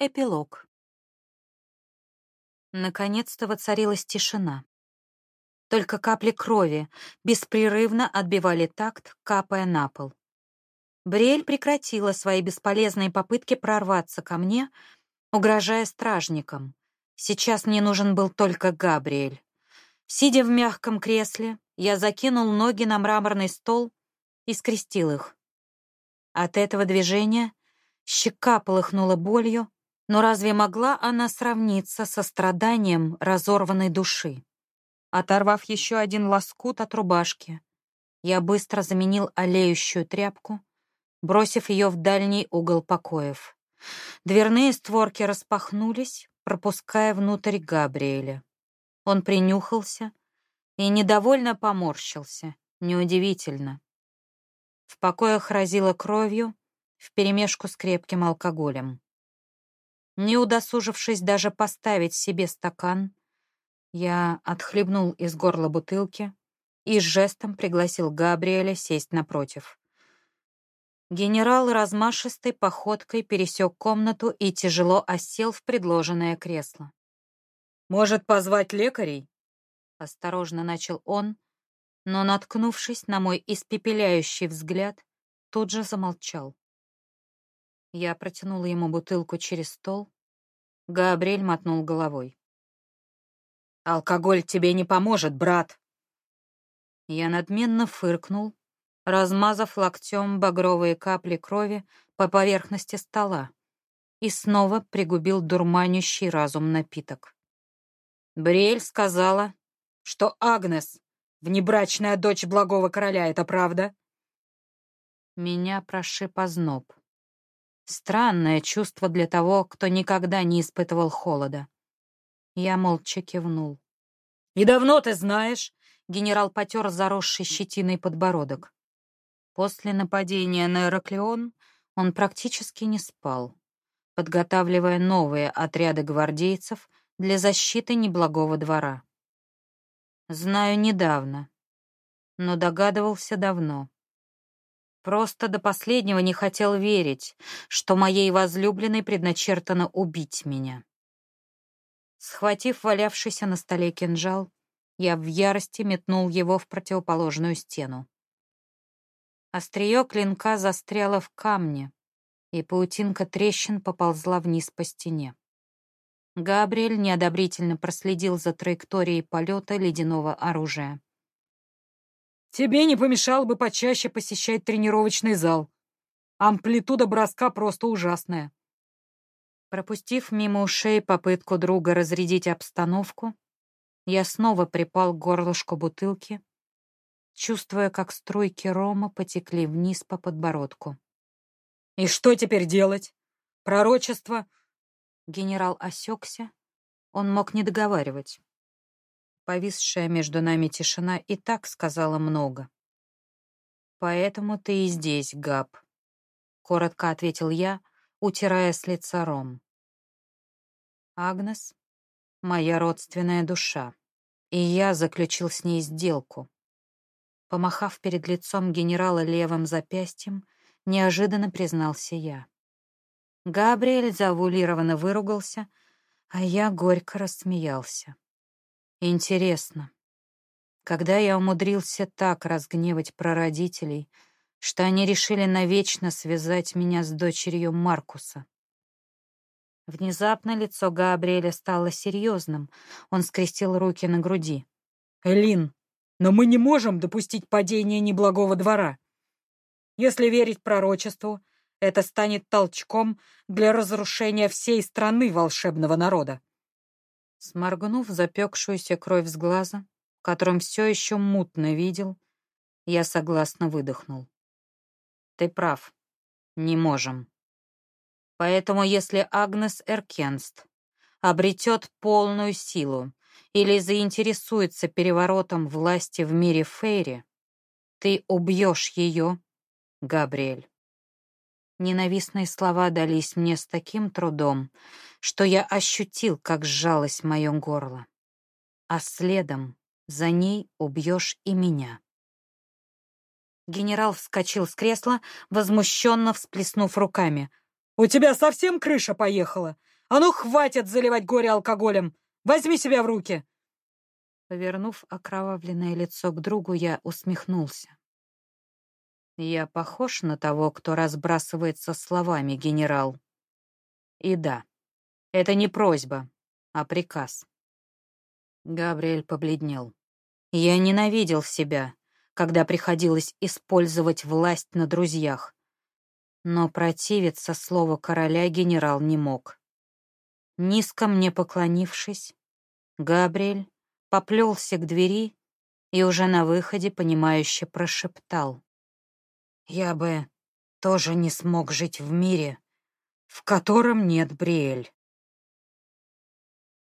Эпилог. Наконец-то воцарилась тишина. Только капли крови беспрерывно отбивали такт, капая на пол. Бриэль прекратила свои бесполезные попытки прорваться ко мне, угрожая стражникам. Сейчас мне нужен был только Габриэль. Сидя в мягком кресле, я закинул ноги на мраморный стол и скрестил их. От этого движения щека полыхнула болью, но разве могла она сравниться со страданием разорванной души? Оторвав еще один лоскут от рубашки, я быстро заменил олеющую тряпку, бросив ее в дальний угол покоев. Дверные створки распахнулись, пропуская внутрь Габриэля. Он принюхался и недовольно поморщился. Неудивительно. В покоях разило кровью вперемешку с крепким алкоголем. Не удосужившись даже поставить себе стакан, я отхлебнул из горла бутылки и жестом пригласил Габриэля сесть напротив. Генерал размашистой походкой пересек комнату и тяжело осел в предложенное кресло. «Может, позвать лекарей?» — осторожно начал он, но, наткнувшись на мой испепеляющий взгляд, тут же замолчал. Я протянула ему бутылку через стол. Габриэль мотнул головой. «Алкоголь тебе не поможет, брат!» Я надменно фыркнул, размазав локтем багровые капли крови по поверхности стола и снова пригубил дурманящий разум напиток. Бриэль сказала, что Агнес — внебрачная дочь благого короля, это правда? Меня прошиб озноб. Странное чувство для того, кто никогда не испытывал холода. Я молча кивнул. «И давно ты знаешь?» — генерал потер заросший щетиной подбородок. После нападения на Ираклион он практически не спал, подготавливая новые отряды гвардейцев для защиты неблагого двора. Знаю недавно, но догадывался давно. Просто до последнего не хотел верить, что моей возлюбленной предначертано убить меня. Схватив валявшийся на столе кинжал, я в ярости метнул его в противоположную стену. Острие клинка застряло в камне, и паутинка трещин поползла вниз по стене. Габриэль неодобрительно проследил за траекторией полета ледяного оружия. Тебе не помешало бы почаще посещать тренировочный зал. Амплитуда броска просто ужасная. Пропустив мимо ушей попытку друга разрядить обстановку, я снова припал к горлышку бутылки, чувствуя, как струйки рома потекли вниз по подбородку. «И что теперь делать? Пророчество?» Генерал осекся. Он мог не договаривать. Повисшая между нами тишина и так сказала много. «Поэтому ты и здесь, Габ», — коротко ответил я, утирая с лица ром. «Агнес — моя родственная душа, и я заключил с ней сделку». Помахав перед лицом генерала левым запястьем, неожиданно признался я. Габриэль завулированно выругался, а я горько рассмеялся. Интересно, когда я умудрился так разгневать прародителей, что они решили навечно связать меня с дочерью Маркуса? Внезапно лицо Габриэля стало серьезным. Он скрестил руки на груди. «Элин, но мы не можем допустить падения неблагого двора. Если верить пророчеству, это станет толчком для разрушения всей страны волшебного народа. Сморгнув запекшуюся кровь с глаза, в котором все еще мутно видел, я согласно выдохнул. Ты прав, не можем. Поэтому если Агнес Эркенст обретет полную силу или заинтересуется переворотом власти в мире Фейри, ты убьешь ее, Габриэль. Ненавистные слова дались мне с таким трудом, что я ощутил, как сжалось мое горло. А следом за ней убьешь и меня. Генерал вскочил с кресла, возмущенно всплеснув руками. У тебя совсем крыша поехала? А ну, хватит заливать горе алкоголем! Возьми себя в руки!» Повернув окровавленное лицо к другу, я усмехнулся. «Я похож на того, кто разбрасывается словами, генерал. И да, это не просьба, а приказ». Габриэль побледнел. Я ненавидел себя, когда приходилось использовать власть на друзьях. Но противиться слову короля генерал не мог. Низко мне поклонившись, Габриэль поплелся к двери и уже на выходе понимающе прошептал. «Я бы тоже не смог жить в мире, в котором нет Бриэль».